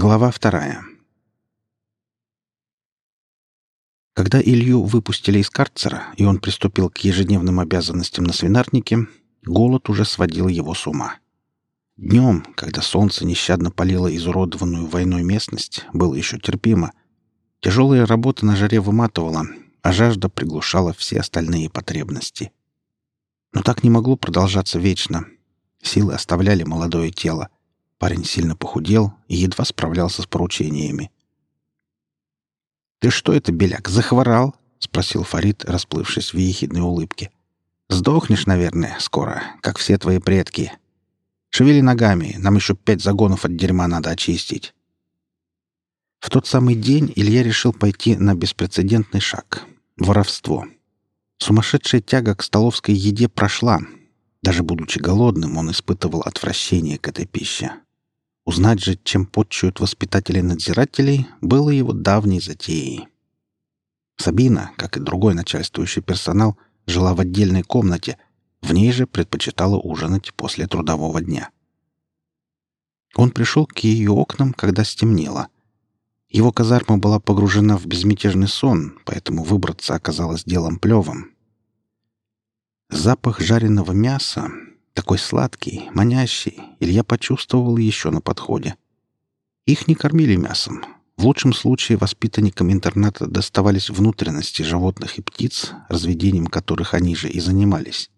Глава вторая. Когда Илью выпустили из карцера, и он приступил к ежедневным обязанностям на свинарнике, голод уже сводил его с ума. Днем, когда солнце нещадно палило изуродованную войной местность, было еще терпимо. Тяжелая работа на жаре выматывала, а жажда приглушала все остальные потребности. Но так не могло продолжаться вечно. Силы оставляли молодое тело. Парень сильно похудел и едва справлялся с поручениями. «Ты что это, Беляк, захворал?» — спросил Фарид, расплывшись в ехидной улыбке. «Сдохнешь, наверное, скоро, как все твои предки. Шевели ногами, нам еще пять загонов от дерьма надо очистить». В тот самый день Илья решил пойти на беспрецедентный шаг — воровство. Сумасшедшая тяга к столовской еде прошла. Даже будучи голодным, он испытывал отвращение к этой пище. Узнать же, чем подчуют воспитатели-надзирателей, было его давней затеей. Сабина, как и другой начальствующий персонал, жила в отдельной комнате, в ней же предпочитала ужинать после трудового дня. Он пришел к ее окнам, когда стемнело. Его казарма была погружена в безмятежный сон, поэтому выбраться оказалось делом плевым. Запах жареного мяса, такой сладкий, манящий, Илья почувствовал еще на подходе. Их не кормили мясом. В лучшем случае воспитанникам интерната доставались внутренности животных и птиц, разведением которых они же и занимались.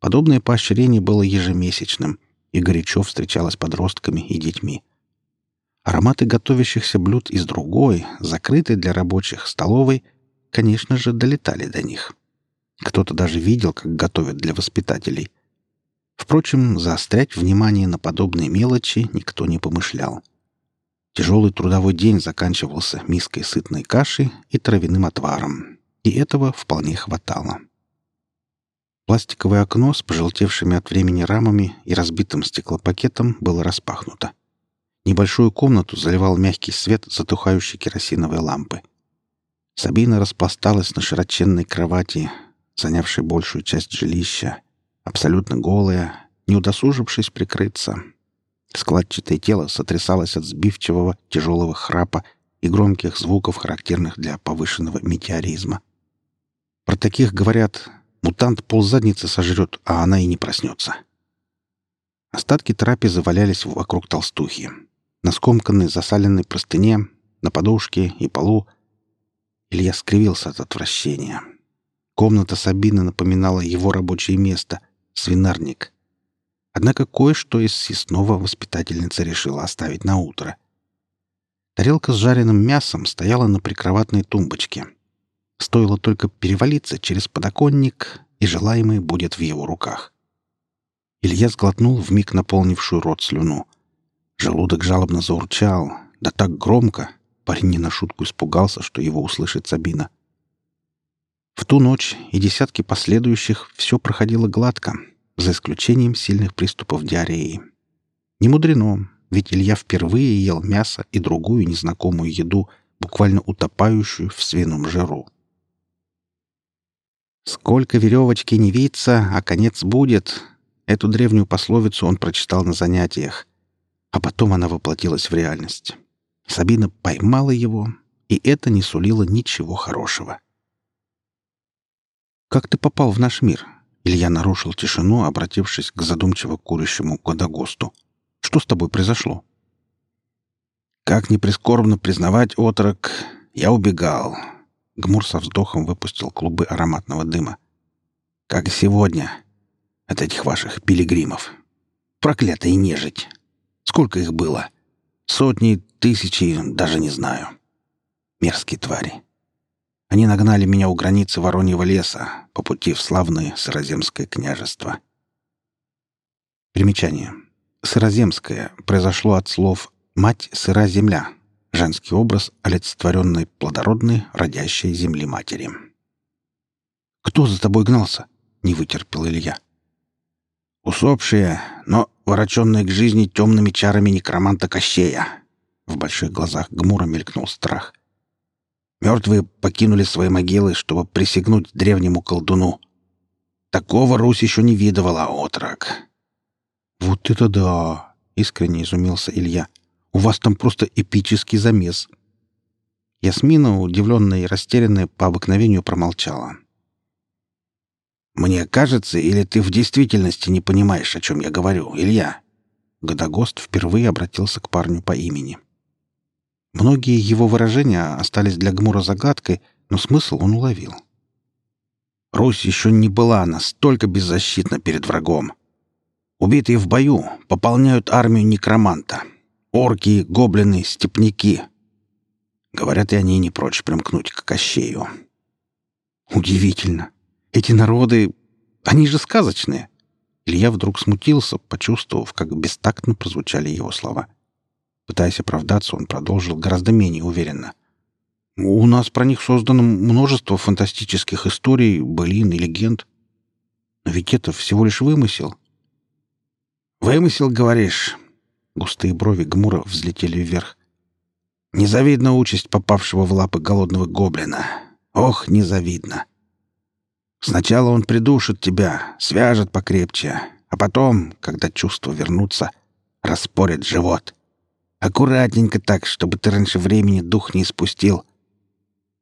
Подобное поощрение было ежемесячным и горячо встречалось подростками и детьми. Ароматы готовящихся блюд из другой, закрытой для рабочих столовой, конечно же, долетали до них. Кто-то даже видел, как готовят для воспитателей. Впрочем, заострять внимание на подобные мелочи никто не помышлял. Тяжелый трудовой день заканчивался миской сытной каши и травяным отваром, и этого вполне хватало. Пластиковое окно с пожелтевшими от времени рамами и разбитым стеклопакетом было распахнуто. Небольшую комнату заливал мягкий свет затухающей керосиновой лампы. Сабина распласталась на широченной кровати, занявшей большую часть жилища, абсолютно голая, не удосужившись прикрыться. Складчатое тело сотрясалось от сбивчивого тяжелого храпа и громких звуков, характерных для повышенного метеоризма. Про таких говорят «мутант ползадницы сожрет, а она и не проснется». Остатки трапезы валялись вокруг толстухи. На скомканной засаленной простыне, на подушке и полу Илья скривился от отвращения. Комната Сабины напоминала его рабочее место, свинарник. Однако кое-что из съестного воспитательница решила оставить на утро. Тарелка с жареным мясом стояла на прикроватной тумбочке. Стоило только перевалиться через подоконник, и желаемый будет в его руках. Илья сглотнул вмиг наполнившую рот слюну. Желудок жалобно заурчал, да так громко, парень не на шутку испугался, что его услышит Сабина. В ту ночь и десятки последующих все проходило гладко, за исключением сильных приступов диареи. Не мудрено, ведь Илья впервые ел мясо и другую незнакомую еду, буквально утопающую в свином жиру. «Сколько веревочки не виться, а конец будет!» Эту древнюю пословицу он прочитал на занятиях. А потом она воплотилась в реальность. Сабина поймала его, и это не сулило ничего хорошего. «Как ты попал в наш мир?» Илья нарушил тишину, обратившись к задумчиво курящему Кодагосту. «Что с тобой произошло?» «Как не прискорбно признавать, отрок, я убегал». Гмур со вздохом выпустил клубы ароматного дыма. «Как и сегодня. От этих ваших пилигримов. Проклятая нежить. Сколько их было? Сотни, тысячи, даже не знаю. Мерзкие твари. Они нагнали меня у границы Вороньего леса, по пути в славное Сыроземское княжество. Примечание. Сыроземское произошло от слов «мать сыра земля», женский образ, олицетворенный плодородной, родящей земли матери. «Кто за тобой гнался?» — не вытерпел Илья. «Усопшие, но вороченные к жизни темными чарами некроманта Кощея». В больших глазах Гмура мелькнул страх. Мертвые покинули свои могилы, чтобы присягнуть древнему колдуну. Такого Русь еще не видывала, отрок. «Вот это да!» — искренне изумился Илья. У вас там просто эпический замес». Ясмина, удивленная и растерянная, по обыкновению промолчала. «Мне кажется, или ты в действительности не понимаешь, о чем я говорю, Илья?» Годогост впервые обратился к парню по имени. Многие его выражения остались для Гмура загадкой, но смысл он уловил. «Русь еще не была настолько беззащитна перед врагом. Убитые в бою пополняют армию некроманта. Орки, гоблины, степняки. Говорят, и они не прочь примкнуть к Кощею. Удивительно. Эти народы... Они же сказочные. Илья вдруг смутился, почувствовав, как бестактно прозвучали его слова. Пытаясь оправдаться, он продолжил гораздо менее уверенно. «У нас про них создано множество фантастических историй, былин и легенд. Но ведь это всего лишь вымысел. «Вымысел, говоришь?» Густые брови Гмура взлетели вверх. «Незавидна участь попавшего в лапы голодного гоблина. Ох, незавидно. Сначала он придушит тебя, свяжет покрепче, а потом, когда чувства вернутся, распорит живот. Аккуратненько так, чтобы ты раньше времени дух не испустил.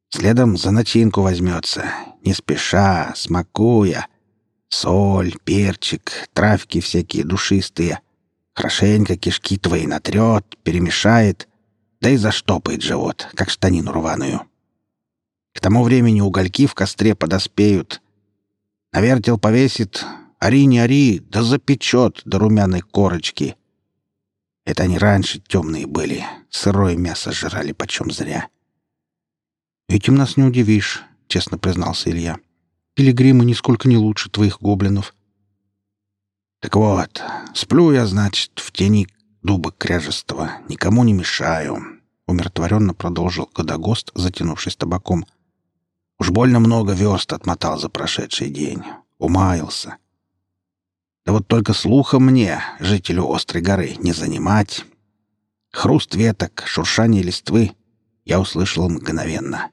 Следом за начинку возьмется, не спеша, смакуя, Соль, перчик, травки всякие душистые. Хорошенько кишки твои натрет, перемешает, да и заштопает живот, как штанину рваную. К тому времени угольки в костре подоспеют. На вертел повесит, ори не ори, да запечет до румяной корочки. Это они раньше темные были, сырое мясо жрали почем зря. «Этим нас не удивишь», — честно признался Илья. Пилигримы нисколько не лучше твоих гоблинов. Так вот, сплю я, значит, в тени дуба кряжестого, никому не мешаю, — умиротворенно продолжил Годогост, затянувшись табаком. Уж больно много верст отмотал за прошедший день. Умаялся. Да вот только слуха мне, жителю Острой горы, не занимать. Хруст веток, шуршание листвы я услышал мгновенно.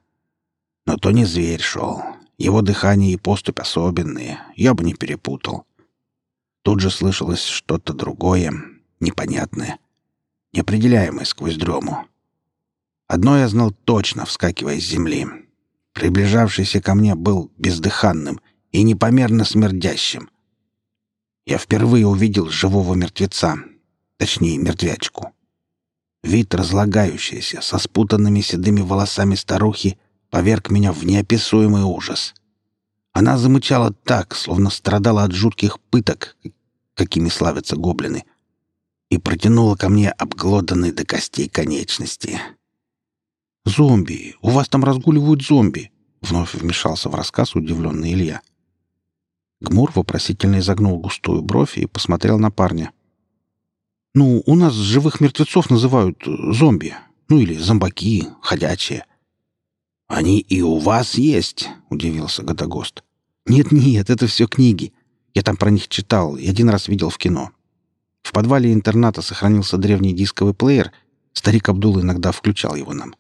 Но то не зверь шел, его дыхание и поступь особенные, я бы не перепутал. Тут же слышалось что-то другое, непонятное, неопределяемое сквозь дрему. Одно я знал точно, вскакивая с земли. Приближавшийся ко мне был бездыханным и непомерно смердящим. Я впервые увидел живого мертвеца, точнее, мертвячку. Вид разлагающийся, со спутанными седыми волосами старухи поверг меня в неописуемый ужас. Она замычала так, словно страдала от жутких пыток, какими славятся гоблины, и протянула ко мне обглоданные до костей конечности. «Зомби! У вас там разгуливают зомби!» — вновь вмешался в рассказ удивленный Илья. Гмур вопросительно изогнул густую бровь и посмотрел на парня. «Ну, у нас живых мертвецов называют зомби. Ну или зомбаки, ходячие. «Они и у вас есть?» — удивился Годогост. «Нет-нет, это все книги. Я там про них читал и один раз видел в кино. В подвале интерната сохранился древний дисковый плеер. Старик Абдул иногда включал его нам».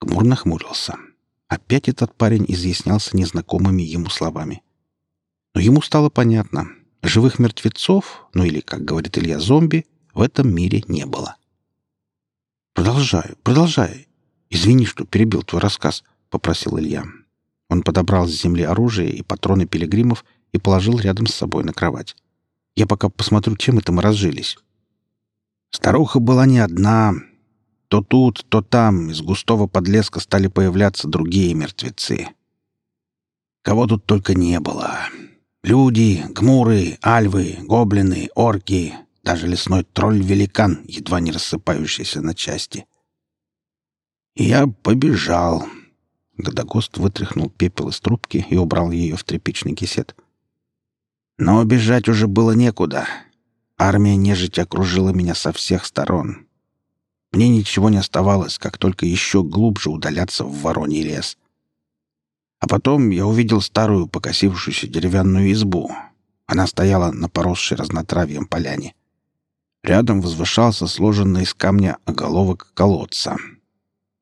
Гмур нахмурился. Опять этот парень изъяснялся незнакомыми ему словами. Но ему стало понятно. Живых мертвецов, ну или, как говорит Илья, зомби, в этом мире не было. «Продолжай, продолжай. «Извини, что перебил твой рассказ», — попросил Илья. Он подобрал с земли оружие и патроны пилигримов и положил рядом с собой на кровать. «Я пока посмотрю, чем это мы разжились». Старуха была не одна. То тут, то там из густого подлеска стали появляться другие мертвецы. Кого тут только не было. Люди, гмуры, альвы, гоблины, орки, даже лесной тролль-великан, едва не рассыпающийся на части. Я побежал. Годогост вытряхнул пепел из трубки и убрал ее в тряпичный кисет. Но бежать уже было некуда. Армия нежити окружила меня со всех сторон. Мне ничего не оставалось, как только еще глубже удаляться в Вороний лес. А потом я увидел старую покосившуюся деревянную избу. Она стояла на поросшей разнотравьем поляне. Рядом возвышался сложенный из камня оголовок колодца —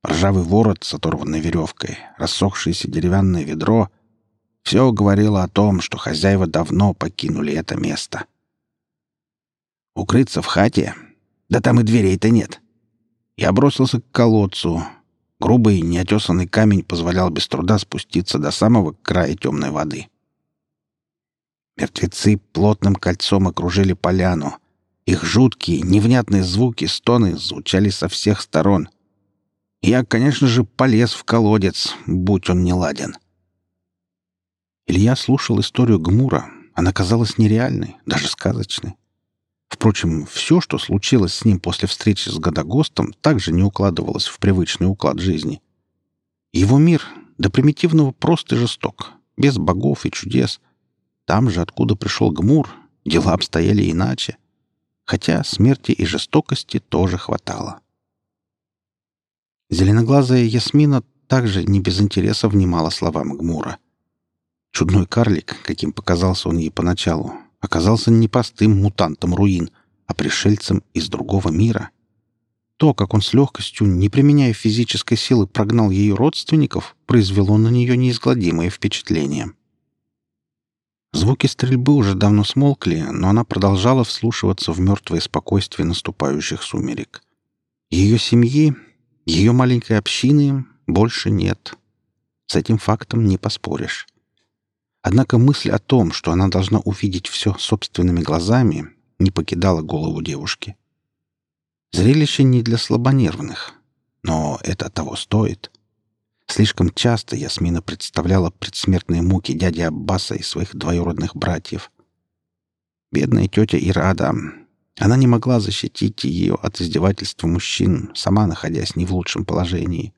ржавый ворот с оторванной веревкой, рассохшееся деревянное ведро — все говорило о том, что хозяева давно покинули это место. Укрыться в хате? Да там и дверей-то нет. Я бросился к колодцу. Грубый, неотесанный камень позволял без труда спуститься до самого края темной воды. Мертвецы плотным кольцом окружили поляну. Их жуткие, невнятные звуки, стоны звучали со всех сторон. Я, конечно же, полез в колодец, будь он неладен. Илья слушал историю Гмура. Она казалась нереальной, даже сказочной. Впрочем, все, что случилось с ним после встречи с Годогостом, также не укладывалось в привычный уклад жизни. Его мир до примитивного прост и жесток, без богов и чудес. Там же, откуда пришел Гмур, дела обстояли иначе. Хотя смерти и жестокости тоже хватало. Зеленоглазая Ясмина также не без интереса внимала словам Гмура. Чудной карлик, каким показался он ей поначалу, оказался не простым мутантом руин, а пришельцем из другого мира. То, как он с легкостью, не применяя физической силы, прогнал ее родственников, произвело на нее неизгладимое впечатление. Звуки стрельбы уже давно смолкли, но она продолжала вслушиваться в мертвое спокойствие наступающих сумерек. Ее семьи, ее маленькой общины больше нет. С этим фактом не поспоришь. Однако мысль о том, что она должна увидеть все собственными глазами, не покидала голову девушки. Зрелище не для слабонервных, но это того стоит. Слишком часто Ясмина представляла предсмертные муки дяди Аббаса и своих двоюродных братьев. Бедная тетя Ирада. Она не могла защитить ее от издевательства мужчин, сама находясь не в лучшем положении.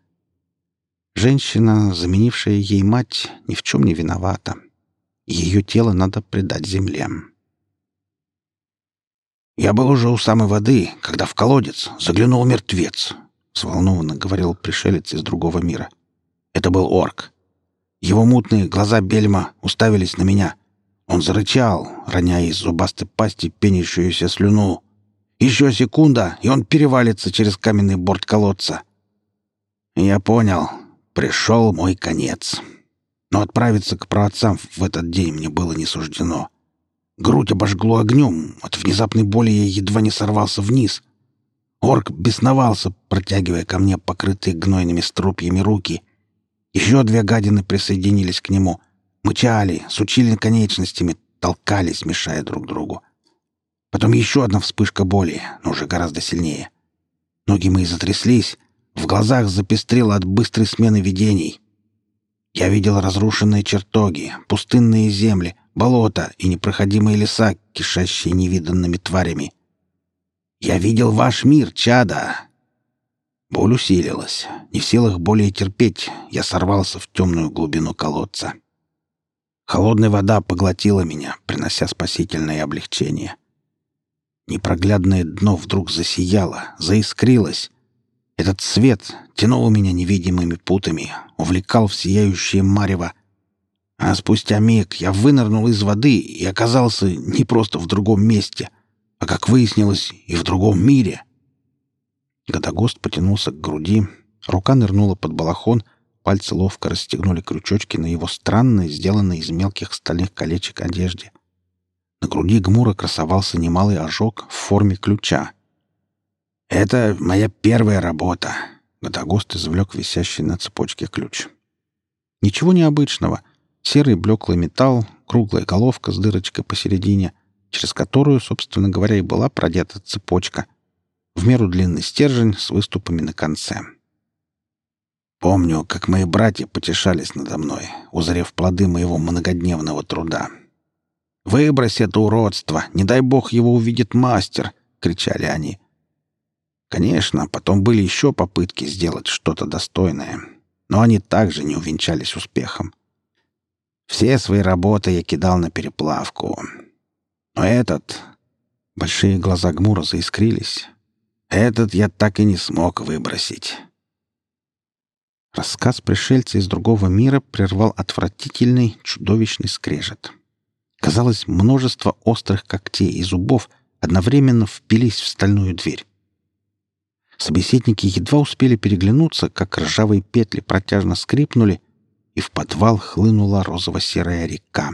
Женщина, заменившая ей мать, ни в чем не виновата. Ее тело надо предать земле. «Я был уже у самой воды, когда в колодец заглянул мертвец», — взволнованно говорил пришелец из другого мира. «Это был орк. Его мутные глаза бельма уставились на меня. Он зарычал, роняя из зубастой пасти пенящуюся слюну. Еще секунда, и он перевалится через каменный борт колодца. Я понял, пришел мой конец». Но отправиться к праотцам в этот день мне было не суждено. Грудь обожгло огнем, от внезапной боли я едва не сорвался вниз. Орк бесновался, протягивая ко мне покрытые гнойными струпьями руки. Еще две гадины присоединились к нему. Мычали, сучили конечностями, толкались, мешая друг другу. Потом еще одна вспышка боли, но уже гораздо сильнее. Ноги мои затряслись, в глазах запестрило от быстрой смены видений. Я видел разрушенные чертоги, пустынные земли, болота и непроходимые леса, кишащие невиданными тварями. Я видел ваш мир, чада. Боль усилилась. Не в силах более терпеть, я сорвался в темную глубину колодца. Холодная вода поглотила меня, принося спасительное облегчение. Непроглядное дно вдруг засияло, заискрилось, этот свет тянул меня невидимыми путами, увлекал в сияющее марево. А спустя миг я вынырнул из воды и оказался не просто в другом месте, а, как выяснилось, и в другом мире. Годогост потянулся к груди, рука нырнула под балахон, пальцы ловко расстегнули крючочки на его странной, сделанной из мелких стальных колечек одежде. На груди Гмура красовался немалый ожог в форме ключа — «Это моя первая работа», — Годогост извлек висящий на цепочке ключ. Ничего необычного. Серый блеклый металл, круглая головка с дырочкой посередине, через которую, собственно говоря, и была продета цепочка. В меру длинный стержень с выступами на конце. Помню, как мои братья потешались надо мной, узрев плоды моего многодневного труда. «Выбрось это уродство! Не дай бог его увидит мастер!» — кричали они. Конечно, потом были еще попытки сделать что-то достойное, но они также не увенчались успехом. Все свои работы я кидал на переплавку. Но этот... Большие глаза Гмура заискрились. Этот я так и не смог выбросить. Рассказ пришельца из другого мира прервал отвратительный, чудовищный скрежет. Казалось, множество острых когтей и зубов одновременно впились в стальную дверь. Собеседники едва успели переглянуться, как ржавые петли протяжно скрипнули, и в подвал хлынула розово-серая река.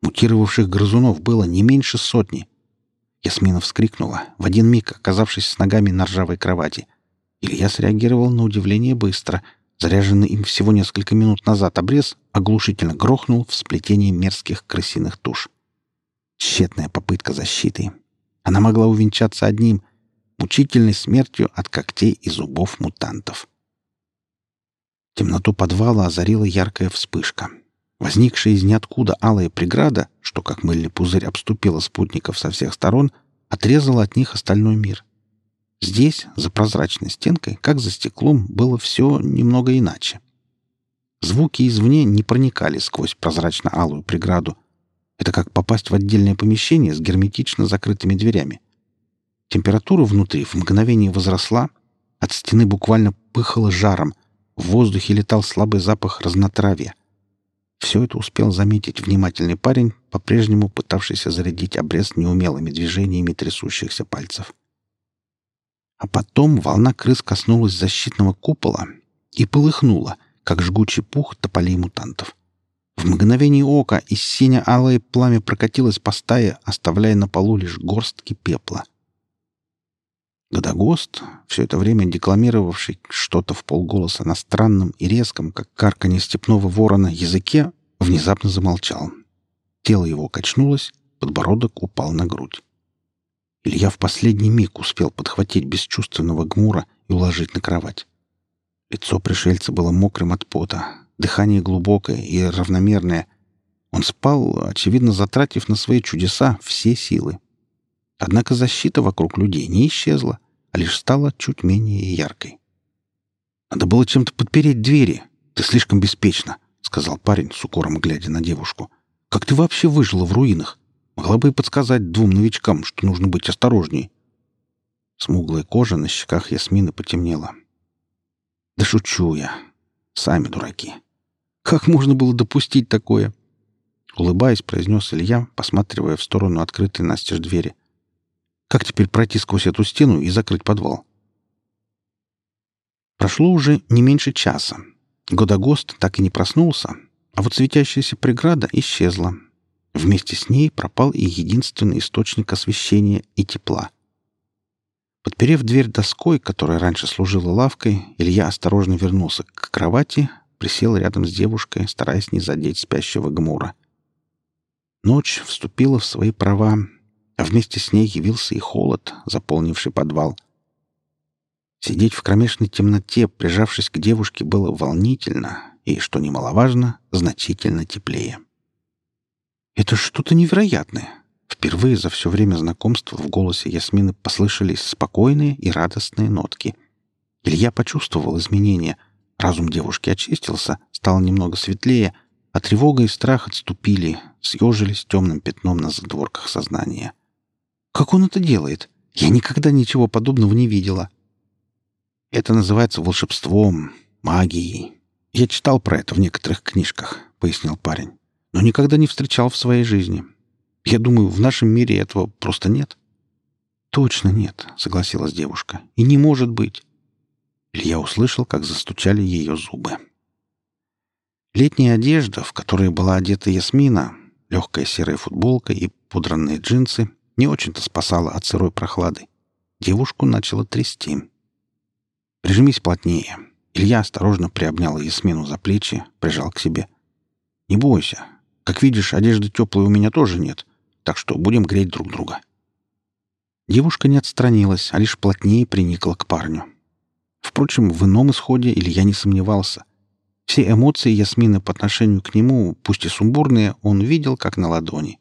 Мутировавших грызунов было не меньше сотни. Ясмина вскрикнула, в один миг оказавшись с ногами на ржавой кровати. Илья среагировал на удивление быстро. Заряженный им всего несколько минут назад обрез оглушительно грохнул в сплетении мерзких крысиных туш. Тщетная попытка защиты. Она могла увенчаться одним — мучительной смертью от когтей и зубов мутантов. Темноту подвала озарила яркая вспышка. Возникшая из ниоткуда алая преграда, что как мыльный пузырь обступила спутников со всех сторон, отрезала от них остальной мир. Здесь, за прозрачной стенкой, как за стеклом, было все немного иначе. Звуки извне не проникали сквозь прозрачно-алую преграду. Это как попасть в отдельное помещение с герметично закрытыми дверями. Температура внутри в мгновение возросла, от стены буквально пыхало жаром, в воздухе летал слабый запах разнотравья. Все это успел заметить внимательный парень, по-прежнему пытавшийся зарядить обрез неумелыми движениями трясущихся пальцев. А потом волна крыс коснулась защитного купола и полыхнула, как жгучий пух тополей мутантов. В мгновение ока из сине-алое пламя прокатилось по стае, оставляя на полу лишь горстки пепла. Годогост, все это время декламировавший что-то в полголоса на странном и резком, как карканье степного ворона, языке, внезапно замолчал. Тело его качнулось, подбородок упал на грудь. Илья в последний миг успел подхватить бесчувственного гмура и уложить на кровать. Лицо пришельца было мокрым от пота, дыхание глубокое и равномерное. Он спал, очевидно, затратив на свои чудеса все силы. Однако защита вокруг людей не исчезла, а лишь стала чуть менее яркой. «Надо было чем-то подпереть двери. Ты слишком беспечна», — сказал парень, с укором глядя на девушку. «Как ты вообще выжила в руинах? Могла бы и подсказать двум новичкам, что нужно быть осторожней. Смуглая кожа на щеках Ясмины потемнела. Да шучу я. Сами дураки. Как можно было допустить такое? Улыбаясь, произнес Илья, посматривая в сторону открытой настежь двери. Как теперь пройти сквозь эту стену и закрыть подвал? Прошло уже не меньше часа. Годогост так и не проснулся, а вот светящаяся преграда исчезла, Вместе с ней пропал и единственный источник освещения и тепла. Подперев дверь доской, которая раньше служила лавкой, Илья осторожно вернулся к кровати, присел рядом с девушкой, стараясь не задеть спящего гмура. Ночь вступила в свои права, а вместе с ней явился и холод, заполнивший подвал. Сидеть в кромешной темноте, прижавшись к девушке, было волнительно и, что немаловажно, значительно теплее. Это что-то невероятное. Впервые за все время знакомства в голосе Ясмины послышались спокойные и радостные нотки. Илья почувствовал изменения. Разум девушки очистился, стал немного светлее, а тревога и страх отступили, съежились темным пятном на задворках сознания. «Как он это делает? Я никогда ничего подобного не видела». «Это называется волшебством, магией. Я читал про это в некоторых книжках», — пояснил парень но никогда не встречал в своей жизни. Я думаю, в нашем мире этого просто нет». «Точно нет», — согласилась девушка. «И не может быть». Илья услышал, как застучали ее зубы. Летняя одежда, в которой была одета Ясмина, легкая серая футболка и пудранные джинсы, не очень-то спасала от сырой прохлады. Девушку начало трясти. «Прижмись плотнее». Илья осторожно приобнял Ясмину за плечи, прижал к себе. «Не бойся. Как видишь, одежды теплой у меня тоже нет, так что будем греть друг друга». Девушка не отстранилась, а лишь плотнее приникла к парню. Впрочем, в ином исходе Илья не сомневался. Все эмоции Ясмины по отношению к нему, пусть и сумбурные, он видел как на ладони.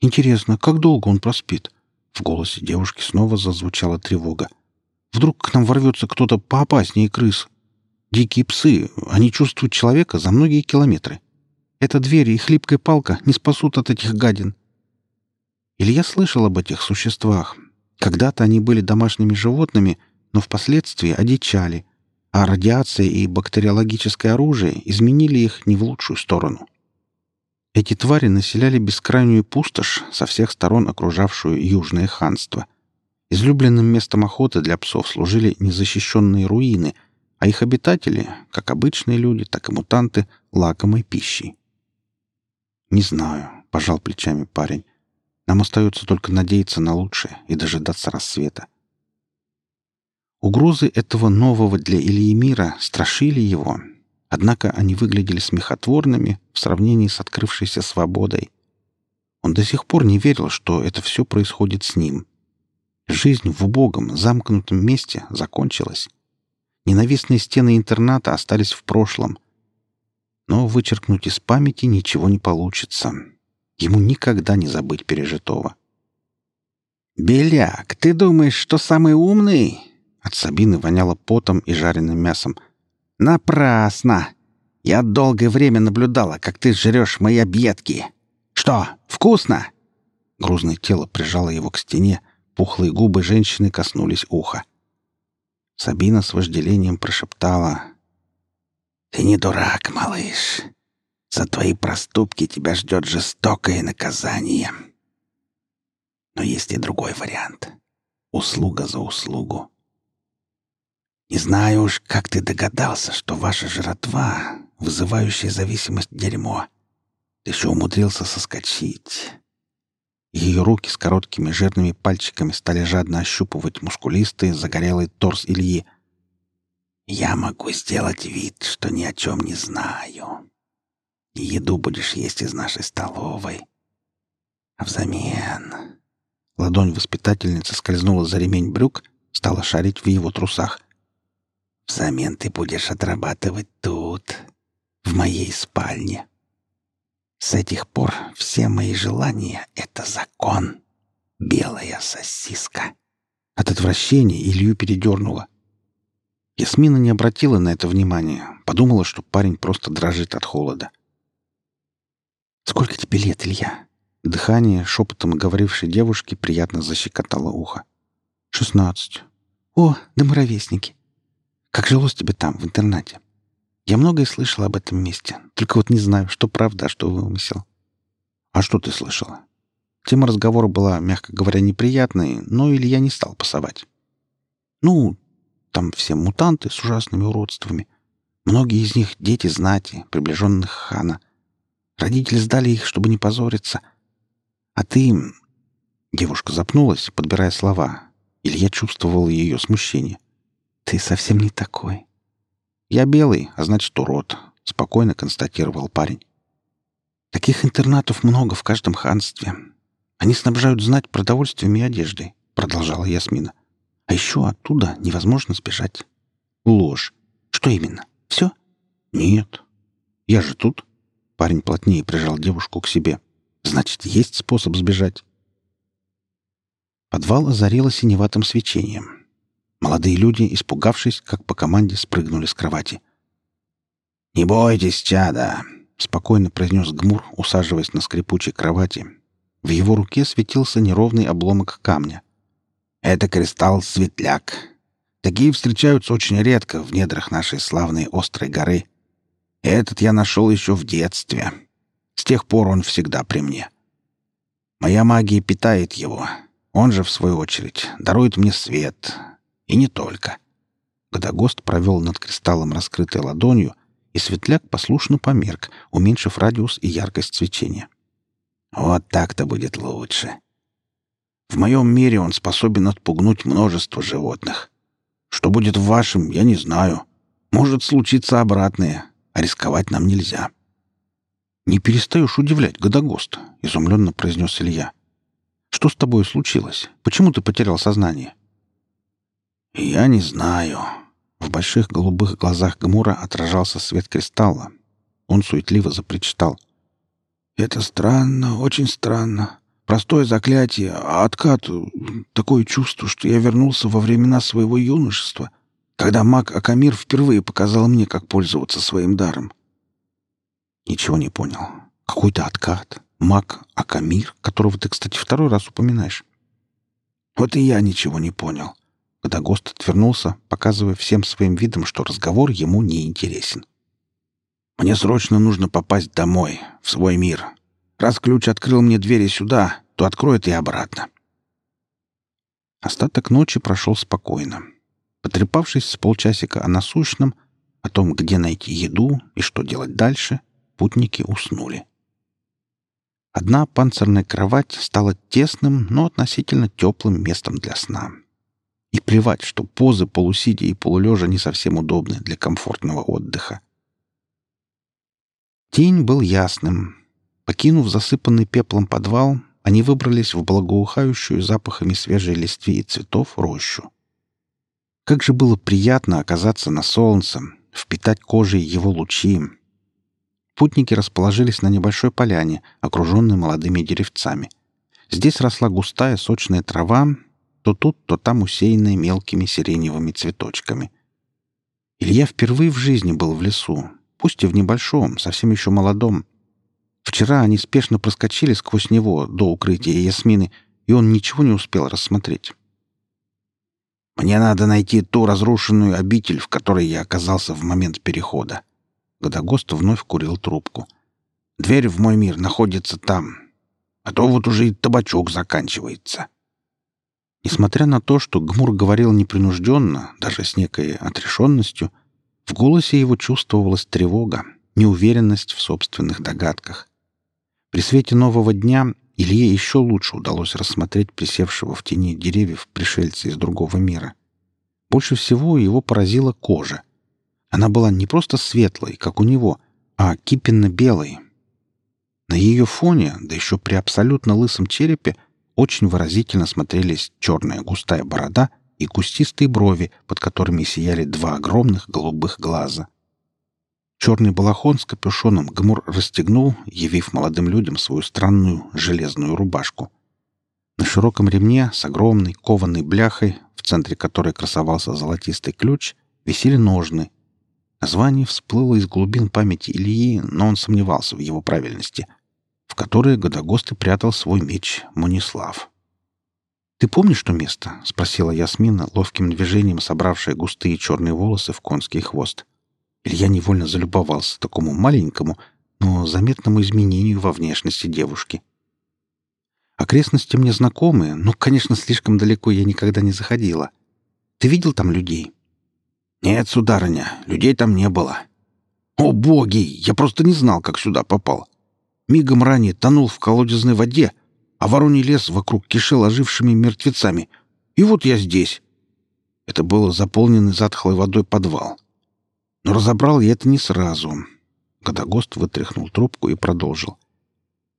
«Интересно, как долго он проспит?» В голосе девушки снова зазвучала тревога. «Вдруг к нам ворвется кто-то поопаснее крыс? Дикие псы, они чувствуют человека за многие километры. Эта дверь и хлипкая палка не спасут от этих гадин. Илья слышал об этих существах. Когда-то они были домашними животными, но впоследствии одичали, а радиация и бактериологическое оружие изменили их не в лучшую сторону. Эти твари населяли бескрайнюю пустошь, со всех сторон окружавшую Южное ханство. Излюбленным местом охоты для псов служили незащищенные руины, а их обитатели, как обычные люди, так и мутанты, лакомой пищей. «Не знаю», — пожал плечами парень. Нам остается только надеяться на лучшее и дожидаться рассвета. Угрозы этого нового для Ильи мира страшили его, однако они выглядели смехотворными в сравнении с открывшейся свободой. Он до сих пор не верил, что это все происходит с ним. Жизнь в убогом, замкнутом месте закончилась. Ненавистные стены интерната остались в прошлом. Но вычеркнуть из памяти ничего не получится. Ему никогда не забыть пережитого. «Беляк, ты думаешь, что самый умный?» От Сабины воняло потом и жареным мясом. «Напрасно! Я долгое время наблюдала, как ты жрешь мои объедки. Что, вкусно?» Грузное тело прижало его к стене, пухлые губы женщины коснулись уха. Сабина с вожделением прошептала. «Ты не дурак, малыш. За твои проступки тебя ждет жестокое наказание. Но есть и другой вариант. Услуга за услугу. Не знаю уж, как ты догадался, что ваша жратва, вызывающая зависимость дерьмо, ты еще умудрился соскочить. Ее руки с короткими жирными пальчиками стали жадно ощупывать мускулистый, загорелый торс Ильи. «Я могу сделать вид, что ни о чем не знаю. Еду будешь есть из нашей столовой. А взамен...» Ладонь воспитательницы скользнула за ремень брюк, стала шарить в его трусах. Взамен ты будешь отрабатывать тут, в моей спальне. С этих пор все мои желания — это закон. Белая сосиска. От отвращения Илью передернула. Ясмина не обратила на это внимания, подумала, что парень просто дрожит от холода. «Сколько тебе лет, Илья?» Дыхание, шепотом говорившей девушки, приятно защекотало ухо. «Шестнадцать». «О, да мы ровесники. Как жилось тебе там, в интернате? Я многое слышала об этом месте, только вот не знаю, что правда, а что вымысел. А что ты слышала? Тема разговора была, мягко говоря, неприятной, но Илья не стал пасовать. Ну, там все мутанты с ужасными уродствами. Многие из них — дети знати, приближенных хана. Родители сдали их, чтобы не позориться. А ты... Девушка запнулась, подбирая слова. Илья чувствовал ее смущение. — «Ты совсем не такой». «Я белый, а значит, урод», — спокойно констатировал парень. «Таких интернатов много в каждом ханстве. Они снабжают знать продовольствием и одеждой», — продолжала Ясмина. «А еще оттуда невозможно сбежать». «Ложь. Что именно? Все?» «Нет. Я же тут». Парень плотнее прижал девушку к себе. «Значит, есть способ сбежать». Подвал озарило синеватым свечением. Молодые люди, испугавшись, как по команде, спрыгнули с кровати. «Не бойтесь, чада!» — спокойно произнес Гмур, усаживаясь на скрипучей кровати. В его руке светился неровный обломок камня. «Это кристалл-светляк. Такие встречаются очень редко в недрах нашей славной острой горы. Этот я нашел еще в детстве. С тех пор он всегда при мне. Моя магия питает его. Он же, в свою очередь, дарует мне свет, и не только. Годогост провел над кристаллом раскрытой ладонью, и светляк послушно померк, уменьшив радиус и яркость свечения. «Вот так-то будет лучше. В моем мире он способен отпугнуть множество животных. Что будет в вашем, я не знаю. Может случиться обратное, а рисковать нам нельзя». «Не перестаешь удивлять, Годогост», — изумленно произнес Илья. «Что с тобой случилось? Почему ты потерял сознание?» «Я не знаю». В больших голубых глазах Гмура отражался свет кристалла. Он суетливо запричитал. «Это странно, очень странно. Простое заклятие, а откат — такое чувство, что я вернулся во времена своего юношества, когда маг Акамир впервые показал мне, как пользоваться своим даром». «Ничего не понял. Какой-то откат. Маг Акамир, которого ты, кстати, второй раз упоминаешь». «Вот и я ничего не понял когда Гост отвернулся, показывая всем своим видом, что разговор ему не интересен. «Мне срочно нужно попасть домой, в свой мир. Раз ключ открыл мне двери сюда, то откроет и обратно». Остаток ночи прошел спокойно. Потрепавшись с полчасика о насущном, о том, где найти еду и что делать дальше, путники уснули. Одна панцирная кровать стала тесным, но относительно теплым местом для сна. И плевать, что позы полусидя и полулежа не совсем удобны для комфортного отдыха. День был ясным. Покинув засыпанный пеплом подвал, они выбрались в благоухающую запахами свежей листвы и цветов рощу. Как же было приятно оказаться на солнце, впитать кожей его лучи. Путники расположились на небольшой поляне, окруженной молодыми деревцами. Здесь росла густая сочная трава, то тут, то там усеянная мелкими сиреневыми цветочками. Илья впервые в жизни был в лесу, пусть и в небольшом, совсем еще молодом. Вчера они спешно проскочили сквозь него до укрытия Ясмины, и он ничего не успел рассмотреть. «Мне надо найти ту разрушенную обитель, в которой я оказался в момент перехода». Годогост вновь курил трубку. «Дверь в мой мир находится там. А то вот уже и табачок заканчивается». Несмотря на то, что Гмур говорил непринужденно, даже с некой отрешенностью, в голосе его чувствовалась тревога, неуверенность в собственных догадках. При свете нового дня Илье еще лучше удалось рассмотреть присевшего в тени деревьев пришельца из другого мира. Больше всего его поразила кожа. Она была не просто светлой, как у него, а кипенно-белой. На ее фоне, да еще при абсолютно лысом черепе, очень выразительно смотрелись черная густая борода и кустистые брови, под которыми сияли два огромных голубых глаза — Черный балахон с капюшоном Гмур расстегнул, явив молодым людям свою странную железную рубашку. На широком ремне с огромной кованой бляхой, в центре которой красовался золотистый ключ, висели ножны. Название всплыло из глубин памяти Ильи, но он сомневался в его правильности, в которые Годогост и прятал свой меч Мунислав. «Ты помнишь то место?» — спросила Ясмина, ловким движением собравшая густые черные волосы в конский хвост. Илья невольно залюбовался такому маленькому, но заметному изменению во внешности девушки. Окрестности мне знакомы, но, конечно, слишком далеко я никогда не заходила. Ты видел там людей? Нет, сударыня, людей там не было. О, боги! Я просто не знал, как сюда попал. Мигом ранее тонул в колодезной воде, а вороний лес вокруг кишел ожившими мертвецами. И вот я здесь. Это был заполненный затхлой водой подвал. Но разобрал я это не сразу. Годогост вытряхнул трубку и продолжил.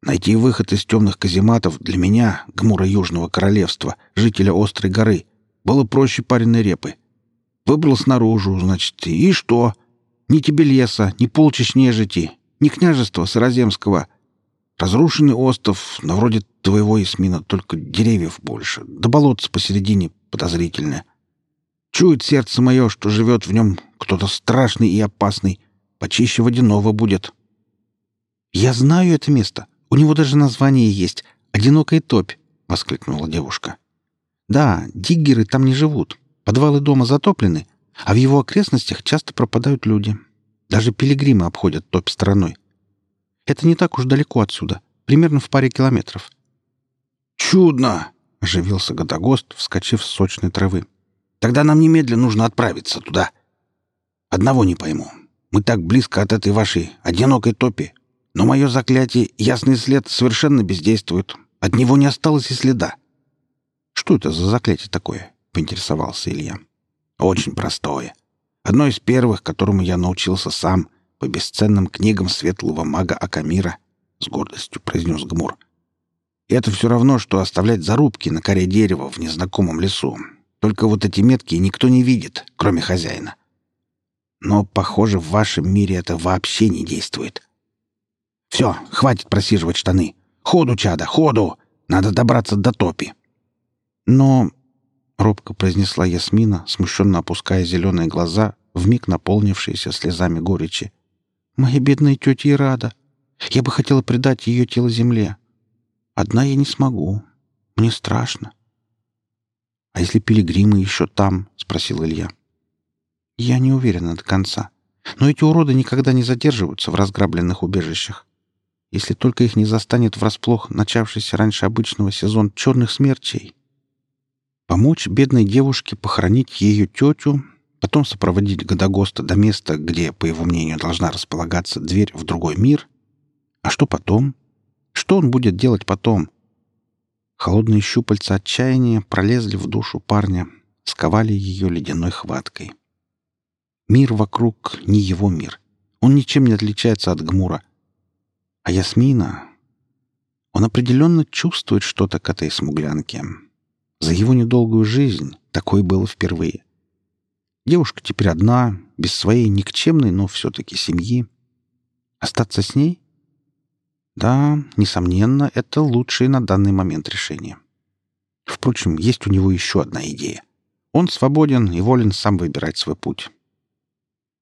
Найти выход из темных казематов для меня, гмура Южного Королевства, жителя Острой горы, было проще пареной репы. Выбрал снаружи, значит, и что? Ни тебе леса, ни полчищ нежити, ни княжества Сыраземского. Разрушенный остров, на вроде твоего Ясмина, только деревьев больше, да болотца посередине подозрительное. Чует сердце мое, что живет в нем кто-то страшный и опасный. Почище водяного будет. «Я знаю это место. У него даже название есть. Одинокая топь», — воскликнула девушка. «Да, диггеры там не живут. Подвалы дома затоплены, а в его окрестностях часто пропадают люди. Даже пилигримы обходят топь стороной. Это не так уж далеко отсюда, примерно в паре километров». «Чудно!» — оживился Годогост, вскочив с сочной травы. Тогда нам немедленно нужно отправиться туда. Одного не пойму. Мы так близко от этой вашей одинокой топи, но мое заклятие «Ясный след» совершенно бездействует. От него не осталось и следа. «Что это за заклятие такое?» — поинтересовался Илья. «Очень простое. Одно из первых, которому я научился сам, по бесценным книгам светлого мага Акамира», — с гордостью произнес Гмур. «И это все равно, что оставлять зарубки на коре дерева в незнакомом лесу, только вот эти метки никто не видит, кроме хозяина. Но, похоже, в вашем мире это вообще не действует. Все, хватит просиживать штаны. Ходу, чада, ходу! Надо добраться до топи. Но, — робко произнесла Ясмина, смущенно опуская зеленые глаза, вмиг наполнившиеся слезами горечи. «Моя бедная тетя Ирада! Я бы хотела предать ее тело земле. Одна я не смогу. Мне страшно. «А если пилигримы еще там?» — спросил Илья. «Я не уверена до конца. Но эти уроды никогда не задерживаются в разграбленных убежищах. Если только их не застанет врасплох начавшийся раньше обычного сезон черных смерчей. Помочь бедной девушке похоронить ее тетю, потом сопроводить Годогоста до места, где, по его мнению, должна располагаться дверь в другой мир. А что потом? Что он будет делать потом? Холодные щупальца отчаяния пролезли в душу парня, сковали ее ледяной хваткой. Мир вокруг не его мир. Он ничем не отличается от Гмура. А Ясмина... Он определенно чувствует что-то к этой смуглянке. За его недолгую жизнь такое было впервые. Девушка теперь одна, без своей никчемной, но все-таки семьи. Остаться с ней? Да, несомненно, это лучшее на данный момент решение. Впрочем, есть у него еще одна идея. Он свободен и волен сам выбирать свой путь.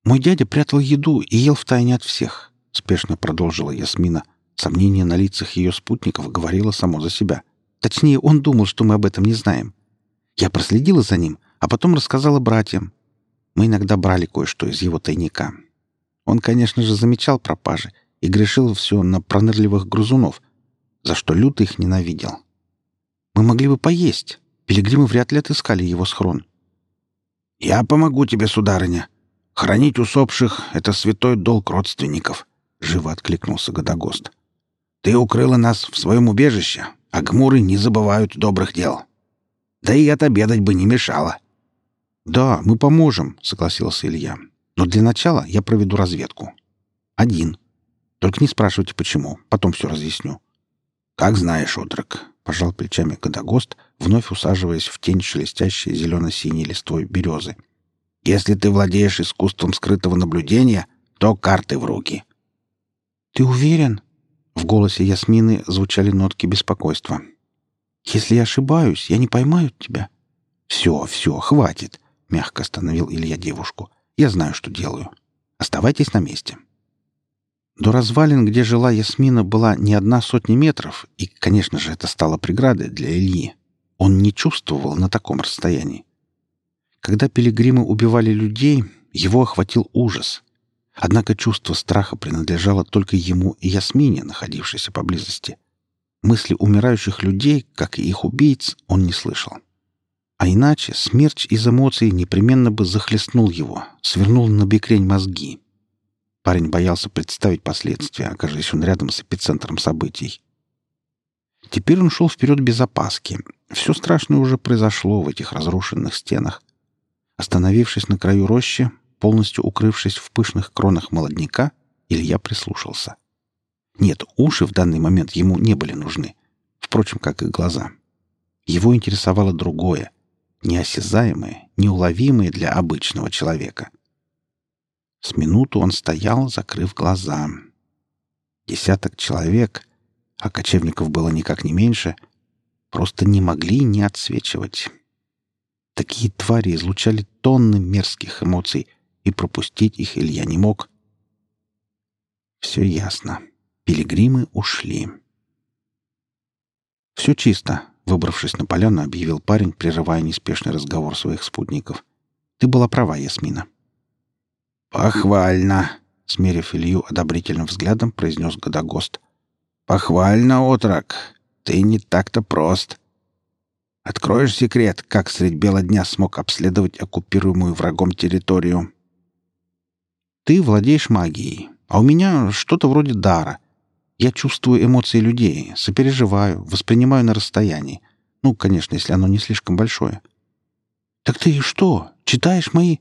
«Мой дядя прятал еду и ел втайне от всех», — спешно продолжила Ясмина. Сомнение на лицах ее спутников говорило само за себя. Точнее, он думал, что мы об этом не знаем. Я проследила за ним, а потом рассказала братьям. Мы иногда брали кое-что из его тайника. Он, конечно же, замечал пропажи и грешил все на пронырливых грузунов, за что люто их ненавидел. Мы могли бы поесть. Пилигримы вряд ли отыскали его схрон. «Я помогу тебе, сударыня. Хранить усопших — это святой долг родственников», — живо откликнулся Годогост. «Ты укрыла нас в своем убежище, а гмуры не забывают добрых дел. Да и отобедать бы не мешало». «Да, мы поможем», — согласился Илья. «Но для начала я проведу разведку. Один. Только не спрашивайте, почему. Потом все разъясню». «Как знаешь, отрок», — пожал плечами Годогост, вновь усаживаясь в тень шелестящей зелено-синей листвой березы. «Если ты владеешь искусством скрытого наблюдения, то карты в руки». «Ты уверен?» В голосе Ясмины звучали нотки беспокойства. «Если я ошибаюсь, я не поймаю тебя». «Все, все, хватит», — мягко остановил Илья девушку. «Я знаю, что делаю. Оставайтесь на месте». До развалин, где жила Ясмина, была не одна сотня метров, и, конечно же, это стало преградой для Ильи. Он не чувствовал на таком расстоянии. Когда пилигримы убивали людей, его охватил ужас. Однако чувство страха принадлежало только ему и Ясмине, находившейся поблизости. Мысли умирающих людей, как и их убийц, он не слышал. А иначе смерч из эмоций непременно бы захлестнул его, свернул на бекрень мозги. Парень боялся представить последствия, окажись он рядом с эпицентром событий. Теперь он шел вперед без опаски. Все страшное уже произошло в этих разрушенных стенах. Остановившись на краю рощи, полностью укрывшись в пышных кронах молодняка, Илья прислушался. Нет, уши в данный момент ему не были нужны. Впрочем, как и глаза. Его интересовало другое, неосязаемое, неуловимое для обычного человека — с минуту он стоял, закрыв глаза. Десяток человек, а кочевников было никак не меньше, просто не могли не отсвечивать. Такие твари излучали тонны мерзких эмоций, и пропустить их Илья не мог. Все ясно. Пилигримы ушли. «Все чисто», — выбравшись на поляну, объявил парень, прерывая неспешный разговор своих спутников. «Ты была права, Ясмина». «Похвально!» — смерив Илью одобрительным взглядом, произнес Годогост. «Похвально, отрок! Ты не так-то прост. Откроешь секрет, как средь бела дня смог обследовать оккупируемую врагом территорию?» «Ты владеешь магией, а у меня что-то вроде дара. Я чувствую эмоции людей, сопереживаю, воспринимаю на расстоянии. Ну, конечно, если оно не слишком большое». «Так ты что, читаешь мои...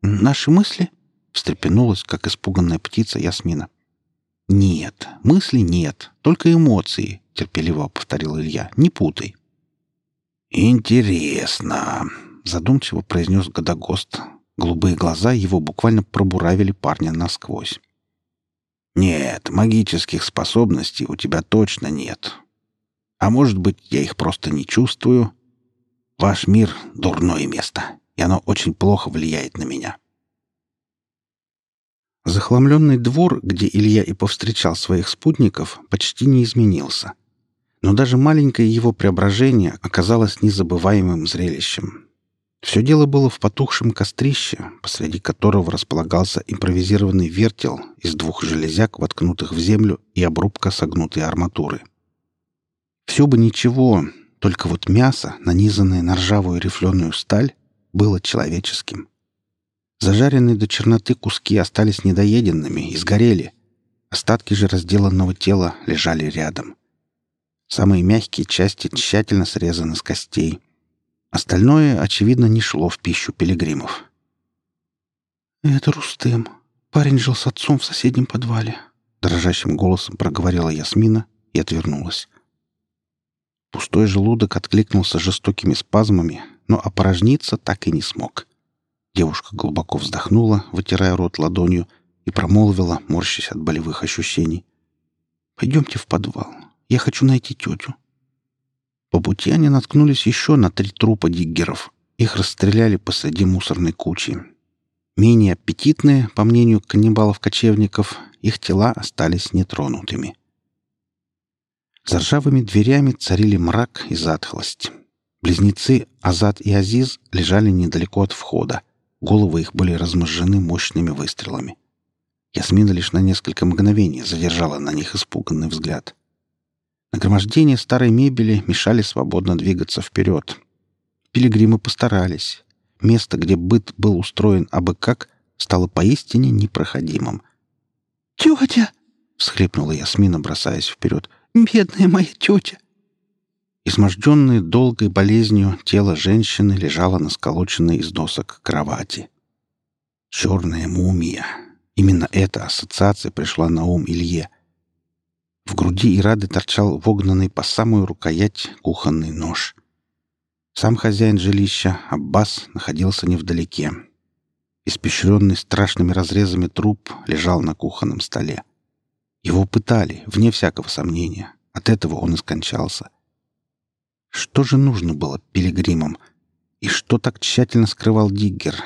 наши мысли?» встрепенулась, как испуганная птица Ясмина. «Нет, мысли нет, только эмоции», — терпеливо повторил Илья. «Не путай». «Интересно», — задумчиво произнес Годогост. Голубые глаза его буквально пробуравили парня насквозь. «Нет, магических способностей у тебя точно нет. А может быть, я их просто не чувствую? Ваш мир — дурное место, и оно очень плохо влияет на меня. Захламленный двор, где Илья и повстречал своих спутников, почти не изменился. Но даже маленькое его преображение оказалось незабываемым зрелищем. Все дело было в потухшем кострище, посреди которого располагался импровизированный вертел из двух железяк, воткнутых в землю, и обрубка согнутой арматуры. Все бы ничего, только вот мясо, нанизанное на ржавую рифленую сталь, было человеческим. Зажаренные до черноты куски остались недоеденными и сгорели. Остатки же разделанного тела лежали рядом. Самые мягкие части тщательно срезаны с костей. Остальное, очевидно, не шло в пищу пилигримов. «Это Рустем. Парень жил с отцом в соседнем подвале», — дрожащим голосом проговорила Ясмина и отвернулась. Пустой желудок откликнулся жестокими спазмами, но опорожниться так и не смог. Девушка глубоко вздохнула, вытирая рот ладонью, и промолвила, морщась от болевых ощущений. «Пойдемте в подвал. Я хочу найти тетю». По пути они наткнулись еще на три трупа диггеров. Их расстреляли посреди мусорной кучи. Менее аппетитные, по мнению каннибалов-кочевников, их тела остались нетронутыми. За ржавыми дверями царили мрак и затхлость. Близнецы Азат и Азиз лежали недалеко от входа. Головы их были разможжены мощными выстрелами. Ясмина лишь на несколько мгновений задержала на них испуганный взгляд. Нагромождение старой мебели мешали свободно двигаться вперед. Пилигримы постарались. Место, где быт был устроен абы как, стало поистине непроходимым. «Тетя!» — всхлипнула Ясмина, бросаясь вперед — Бедная моя тетя!» Изможденное долгой болезнью тело женщины лежало на сколоченной из досок кровати. «Черная мумия!» Именно эта ассоциация пришла на ум Илье. В груди Ирады торчал вогнанный по самую рукоять кухонный нож. Сам хозяин жилища, Аббас, находился невдалеке. Испещренный страшными разрезами труп лежал на кухонном столе. Его пытали, вне всякого сомнения. От этого он и скончался. Что же нужно было пилигримам? И что так тщательно скрывал Диггер?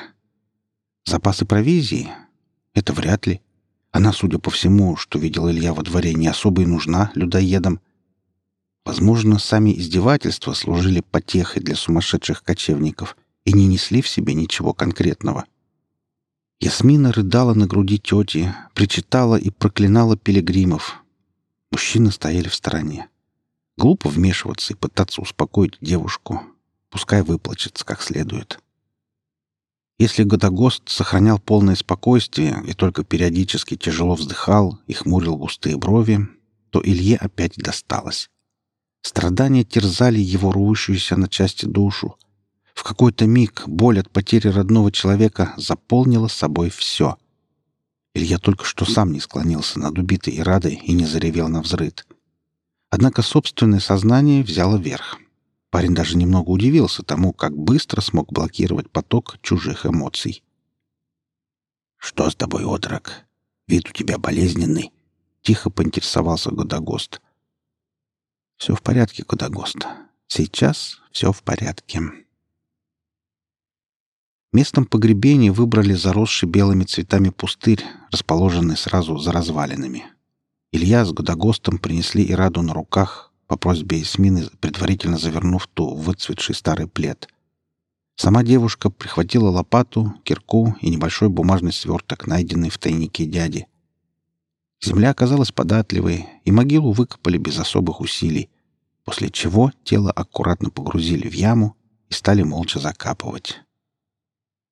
Запасы провизии? Это вряд ли. Она, судя по всему, что видел Илья во дворе, не особо и нужна людоедам. Возможно, сами издевательства служили потехой для сумасшедших кочевников и не несли в себе ничего конкретного. — Ясмина рыдала на груди тети, причитала и проклинала пилигримов. Мужчины стояли в стороне. Глупо вмешиваться и пытаться успокоить девушку. Пускай выплачется как следует. Если Годогост сохранял полное спокойствие и только периодически тяжело вздыхал и хмурил густые брови, то Илье опять досталось. Страдания терзали его рвущуюся на части душу, в какой-то миг боль от потери родного человека заполнила собой все. Илья только что сам не склонился над убитой Ирадой и не заревел на взрыд. Однако собственное сознание взяло верх. Парень даже немного удивился тому, как быстро смог блокировать поток чужих эмоций. «Что с тобой, отрок? Вид у тебя болезненный», — тихо поинтересовался Годогост. «Все в порядке, Годогост. Сейчас все в порядке». Местом погребения выбрали заросший белыми цветами пустырь, расположенный сразу за развалинами. Илья с Годогостом принесли Ираду на руках, по просьбе Эсмины, предварительно завернув ту выцветший старый плед. Сама девушка прихватила лопату, кирку и небольшой бумажный сверток, найденный в тайнике дяди. Земля оказалась податливой, и могилу выкопали без особых усилий, после чего тело аккуратно погрузили в яму и стали молча закапывать.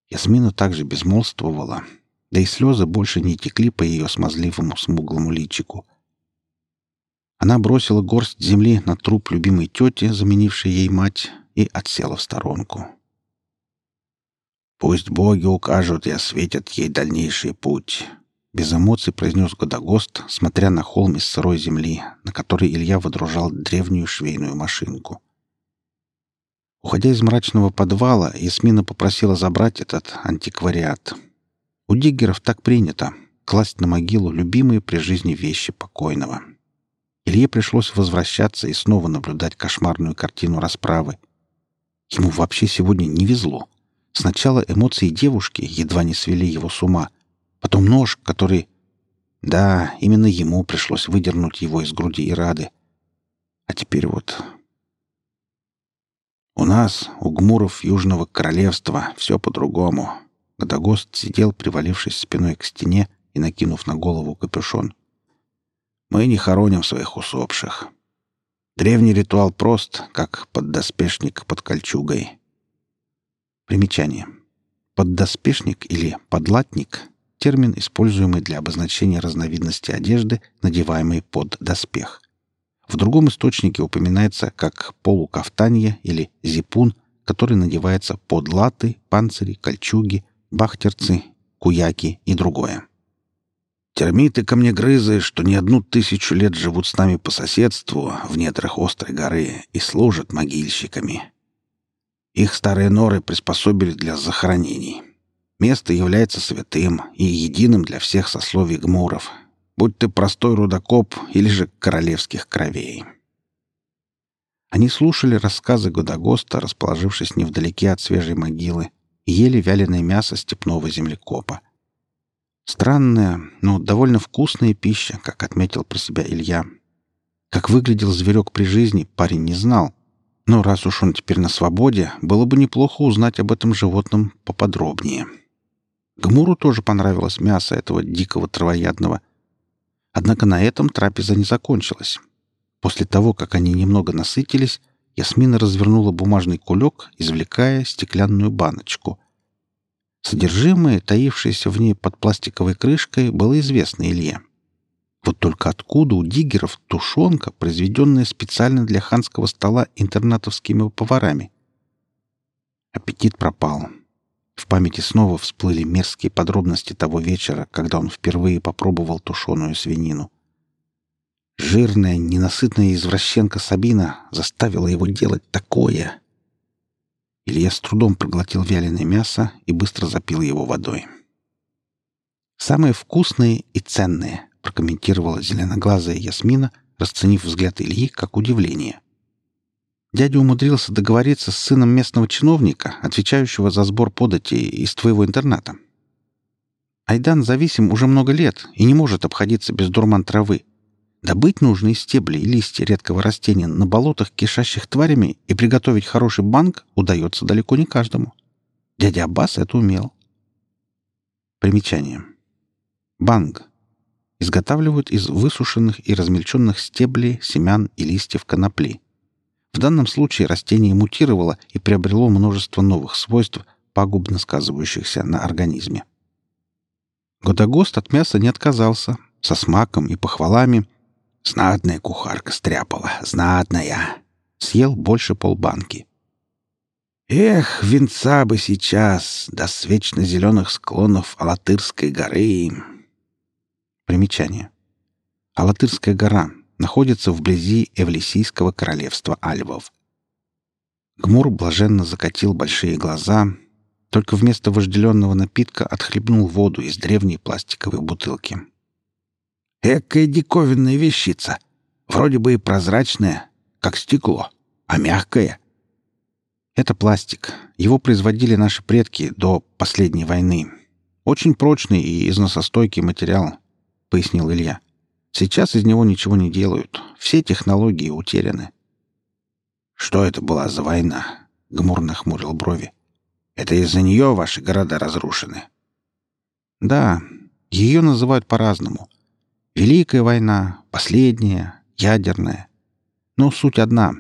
Ясмина также безмолвствовала, да и слезы больше не текли по ее смазливому смуглому личику. Она бросила горсть земли на труп любимой тети, заменившей ей мать, и отсела в сторонку. «Пусть боги укажут и осветят ей дальнейший путь», — без эмоций произнес Годогост, смотря на холм из сырой земли, на который Илья водружал древнюю швейную машинку. Уходя из мрачного подвала, Ясмина попросила забрать этот антиквариат. У диггеров так принято — класть на могилу любимые при жизни вещи покойного. Илье пришлось возвращаться и снова наблюдать кошмарную картину расправы. Ему вообще сегодня не везло. Сначала эмоции девушки едва не свели его с ума. Потом нож, который... Да, именно ему пришлось выдернуть его из груди Ирады. А теперь вот у нас, у гмуров Южного Королевства, все по-другому. Годогост сидел, привалившись спиной к стене и накинув на голову капюшон. Мы не хороним своих усопших. Древний ритуал прост, как поддоспешник под кольчугой. Примечание. Поддоспешник или подлатник — термин, используемый для обозначения разновидности одежды, надеваемой под доспех. В другом источнике упоминается как полукафтанье или зипун, который надевается под латы, панцири, кольчуги, бахтерцы, куяки и другое. Термиты камнегрызы, что не одну тысячу лет живут с нами по соседству в недрах острой горы и служат могильщиками. Их старые норы приспособили для захоронений. Место является святым и единым для всех сословий гмуров, будь ты простой рудокоп или же королевских кровей. Они слушали рассказы Годогоста, расположившись невдалеке от свежей могилы, и ели вяленое мясо степного землекопа. Странная, но довольно вкусная пища, как отметил про себя Илья. Как выглядел зверек при жизни, парень не знал. Но раз уж он теперь на свободе, было бы неплохо узнать об этом животном поподробнее. Гмуру тоже понравилось мясо этого дикого травоядного. Однако на этом трапеза не закончилась. После того, как они немного насытились, Ясмина развернула бумажный кулек, извлекая стеклянную баночку — Содержимое, таившееся в ней под пластиковой крышкой, было известно Илье. Вот только откуда у диггеров тушенка, произведенная специально для ханского стола интернатовскими поварами? Аппетит пропал. В памяти снова всплыли мерзкие подробности того вечера, когда он впервые попробовал тушеную свинину. Жирная, ненасытная извращенка Сабина заставила его делать такое. Илья с трудом проглотил вяленое мясо и быстро запил его водой. «Самые вкусные и ценные», — прокомментировала зеленоглазая Ясмина, расценив взгляд Ильи как удивление. «Дядя умудрился договориться с сыном местного чиновника, отвечающего за сбор податей из твоего интерната. Айдан зависим уже много лет и не может обходиться без дурман травы. Добыть нужные стебли и листья редкого растения на болотах, кишащих тварями, и приготовить хороший банк удается далеко не каждому. Дядя Аббас это умел. Примечание. Банг. Изготавливают из высушенных и размельченных стеблей, семян и листьев конопли. В данном случае растение мутировало и приобрело множество новых свойств, пагубно сказывающихся на организме. Годогост от мяса не отказался, со смаком и похвалами, Знатная кухарка стряпала, знатная. Съел больше полбанки. Эх, венца бы сейчас до свечно зеленых склонов Алатырской горы. Примечание. Алатырская гора находится вблизи Эвлисийского королевства Альвов. Гмур блаженно закатил большие глаза, только вместо вожделенного напитка отхлебнул воду из древней пластиковой бутылки. Экая диковинная вещица. Вроде бы и прозрачная, как стекло, а мягкая. Это пластик. Его производили наши предки до последней войны. Очень прочный и износостойкий материал, — пояснил Илья. Сейчас из него ничего не делают. Все технологии утеряны. «Что это была за война?» — Гмур нахмурил брови. «Это из-за нее ваши города разрушены?» «Да, ее называют по-разному. Великая война, последняя, ядерная. Но суть одна.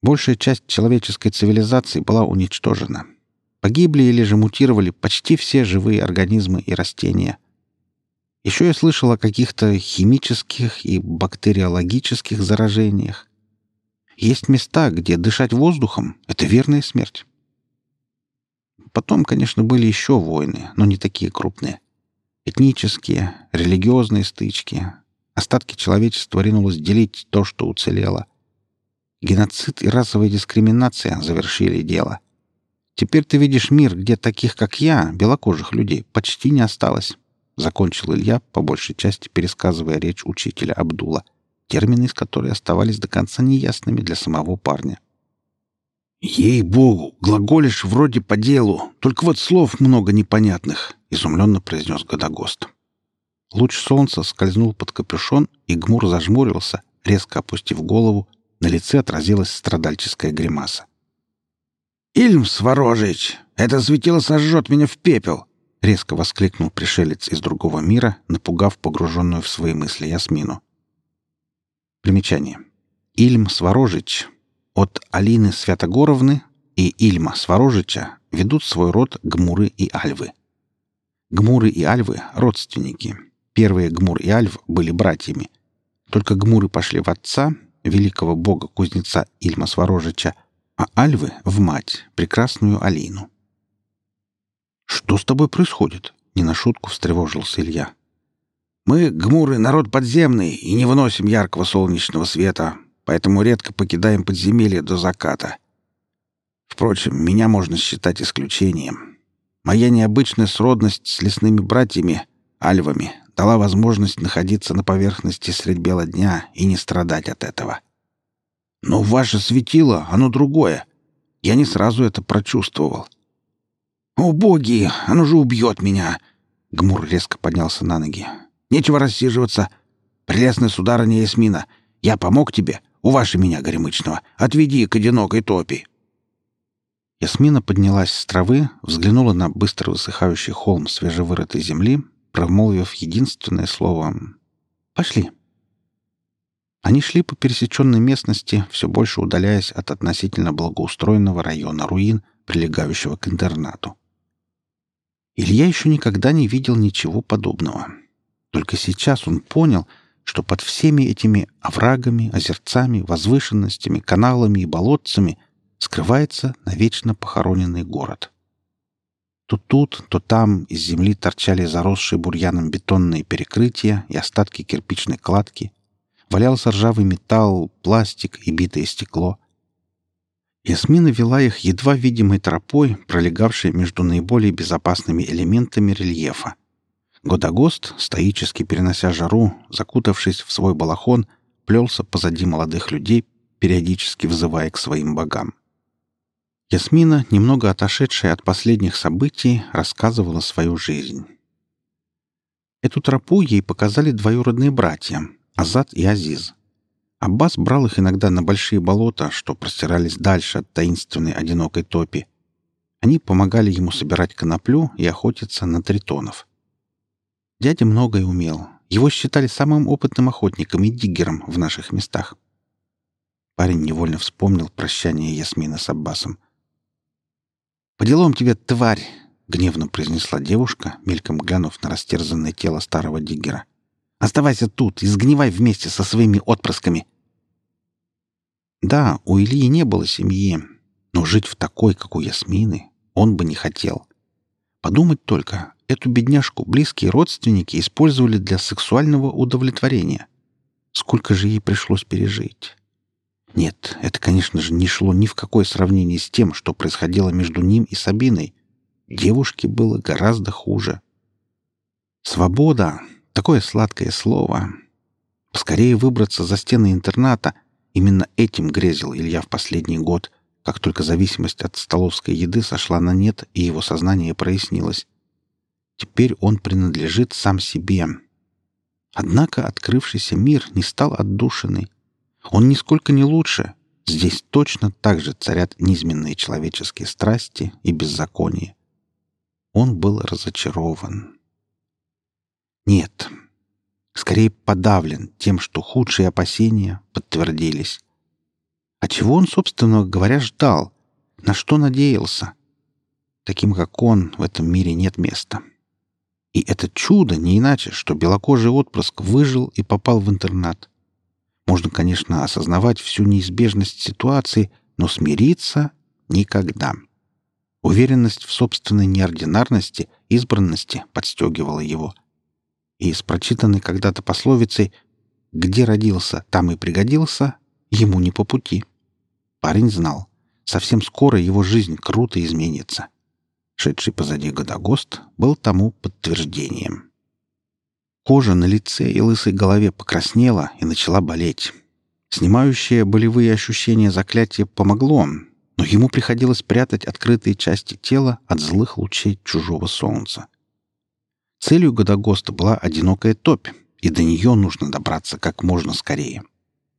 Большая часть человеческой цивилизации была уничтожена. Погибли или же мутировали почти все живые организмы и растения. Еще я слышал о каких-то химических и бактериологических заражениях. Есть места, где дышать воздухом — это верная смерть. Потом, конечно, были еще войны, но не такие крупные. Этнические, религиозные стычки. Остатки человечества ринулось делить то, что уцелело. Геноцид и расовая дискриминация завершили дело. Теперь ты видишь мир, где таких, как я, белокожих людей, почти не осталось. Закончил Илья, по большей части пересказывая речь учителя Абдула, термины из которой оставались до конца неясными для самого парня. «Ей-богу, глаголишь вроде по делу, только вот слов много непонятных», — изумленно произнес Годогост. Луч солнца скользнул под капюшон, и Гмур зажмурился, резко опустив голову, на лице отразилась страдальческая гримаса. «Ильм Сворожич! Это светило сожжет меня в пепел!» — резко воскликнул пришелец из другого мира, напугав погруженную в свои мысли Ясмину. Примечание. Ильм Сворожич от Алины Святогоровны и Ильма Сворожича ведут свой род Гмуры и Альвы. Гмуры и Альвы — родственники. Первые Гмур и Альв были братьями. Только гмуры пошли в отца, великого бога-кузнеца Ильма Сворожича, а альвы — в мать, прекрасную Алину. «Что с тобой происходит?» — не на шутку встревожился Илья. «Мы, гмуры, народ подземный и не выносим яркого солнечного света, поэтому редко покидаем подземелье до заката. Впрочем, меня можно считать исключением. Моя необычная сродность с лесными братьями, альвами, дала возможность находиться на поверхности средь бела дня и не страдать от этого. Но ваше светило, оно другое. Я не сразу это прочувствовал. «О, боги! Оно же убьет меня!» Гмур резко поднялся на ноги. «Нечего рассиживаться. Прелестная сударыня Ясмина, я помог тебе, у вашей меня, горемычного. Отведи к одинокой топи». Ясмина поднялась с травы, взглянула на быстро высыхающий холм свежевырытой земли, промолвив единственное слово «Пошли». Они шли по пересеченной местности, все больше удаляясь от относительно благоустроенного района руин, прилегающего к интернату. Илья еще никогда не видел ничего подобного. Только сейчас он понял, что под всеми этими оврагами, озерцами, возвышенностями, каналами и болотцами скрывается навечно похороненный город. То тут, то там из земли торчали заросшие бурьяном бетонные перекрытия и остатки кирпичной кладки, Валялся ржавый металл, пластик и битое стекло. Ясмина вела их едва видимой тропой, пролегавшей между наиболее безопасными элементами рельефа. Годогост, стоически перенося жару, закутавшись в свой балахон, плелся позади молодых людей, периодически взывая к своим богам. Ясмина, немного отошедшая от последних событий, рассказывала свою жизнь. Эту тропу ей показали двоюродные братья, Азат и Азиз. Аббас брал их иногда на большие болота, что простирались дальше от таинственной одинокой топи. Они помогали ему собирать коноплю и охотиться на тритонов. Дядя многое умел. Его считали самым опытным охотником и диггером в наших местах. Парень невольно вспомнил прощание Ясмина с Аббасом. «По делам тебе, тварь!» — гневно произнесла девушка, мельком глянув на растерзанное тело старого диггера. — Оставайся тут и сгнивай вместе со своими отпрысками. Да, у Ильи не было семьи, но жить в такой, как у Ясмины, он бы не хотел. Подумать только, эту бедняжку близкие родственники использовали для сексуального удовлетворения. Сколько же ей пришлось пережить? Нет, это, конечно же, не шло ни в какое сравнение с тем, что происходило между ним и Сабиной. Девушке было гораздо хуже. Свобода Такое сладкое слово. Поскорее выбраться за стены интерната. Именно этим грезил Илья в последний год, как только зависимость от столовской еды сошла на нет, и его сознание прояснилось. Теперь он принадлежит сам себе. Однако открывшийся мир не стал отдушиной. Он нисколько не лучше. Здесь точно так же царят низменные человеческие страсти и беззаконие. Он был разочарован. Нет. Скорее подавлен тем, что худшие опасения подтвердились. А чего он, собственно говоря, ждал? На что надеялся? Таким, как он, в этом мире нет места. И это чудо не иначе, что белокожий отпрыск выжил и попал в интернат. Можно, конечно, осознавать всю неизбежность ситуации, но смириться — никогда. Уверенность в собственной неординарности, избранности подстегивала его — и с прочитанной когда-то пословицей «Где родился, там и пригодился» ему не по пути. Парень знал, совсем скоро его жизнь круто изменится. Шедший позади Годогост был тому подтверждением. Кожа на лице и лысой голове покраснела и начала болеть. Снимающее болевые ощущения заклятие помогло, но ему приходилось прятать открытые части тела от злых лучей чужого солнца. Целью Годогоста была одинокая топь, и до нее нужно добраться как можно скорее.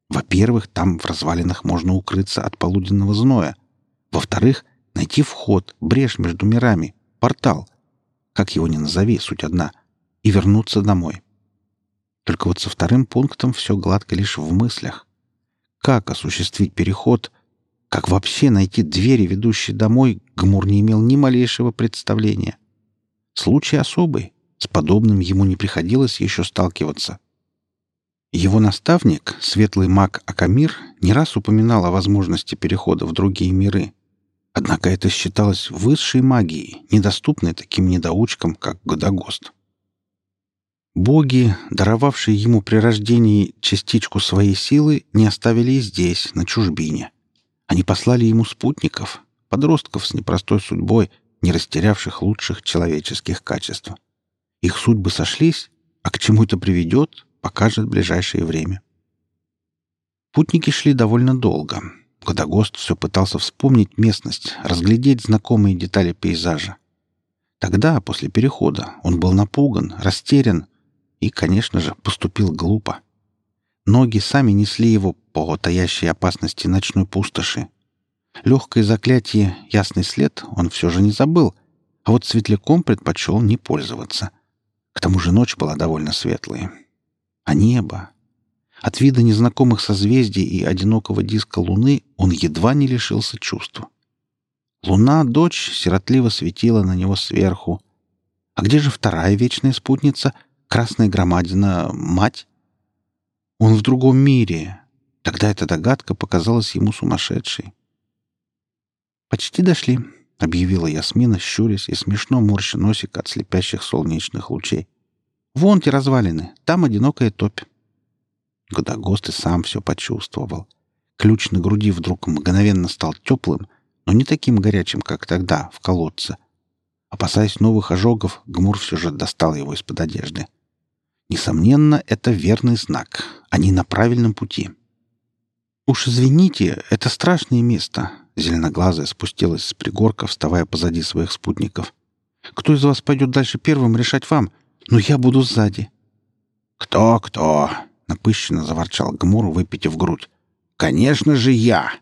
Во-первых, там в развалинах можно укрыться от полуденного зноя. Во-вторых, найти вход, брешь между мирами, портал, как его ни назови, суть одна, и вернуться домой. Только вот со вторым пунктом все гладко лишь в мыслях. Как осуществить переход, как вообще найти двери, ведущие домой, Гмур не имел ни малейшего представления. Случай особый, с подобным ему не приходилось еще сталкиваться. Его наставник, светлый маг Акамир, не раз упоминал о возможности перехода в другие миры. Однако это считалось высшей магией, недоступной таким недоучкам, как Годогост. Боги, даровавшие ему при рождении частичку своей силы, не оставили и здесь, на чужбине. Они послали ему спутников, подростков с непростой судьбой, не растерявших лучших человеческих качеств. Их судьбы сошлись, а к чему это приведет, покажет ближайшее время. Путники шли довольно долго. Годогост все пытался вспомнить местность, разглядеть знакомые детали пейзажа. Тогда, после перехода, он был напуган, растерян, и, конечно же, поступил глупо. Ноги сами несли его по таящей опасности ночной пустоши. Легкое заклятие «Ясный след» он все же не забыл, а вот светляком предпочел не пользоваться. К тому же ночь была довольно светлой. А небо? От вида незнакомых созвездий и одинокого диска Луны он едва не лишился чувств. Луна, дочь, сиротливо светила на него сверху. А где же вторая вечная спутница — Красная громадина — мать? Он в другом мире. Тогда эта догадка показалась ему сумасшедшей. «Почти дошли», — объявила Ясмина, щурясь и смешно морща носик от слепящих солнечных лучей. «Вон те развалины, там одинокая топь». Годогост и сам все почувствовал. Ключ на груди вдруг мгновенно стал теплым, но не таким горячим, как тогда, в колодце. Опасаясь новых ожогов, Гмур все же достал его из-под одежды. Несомненно, это верный знак. Они на правильном пути. «Уж извините, это страшное место», — зеленоглазая спустилась с пригорка, вставая позади своих спутников. «Кто из вас пойдет дальше первым, решать вам? Но я буду сзади». «Кто, кто?» — напыщенно заворчал Гмур, выпитив грудь. «Конечно же я!